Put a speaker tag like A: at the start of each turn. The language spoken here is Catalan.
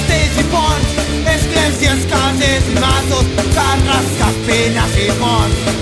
A: castells i ponts, esglésies, cases i masos, carres, capelles i ponts.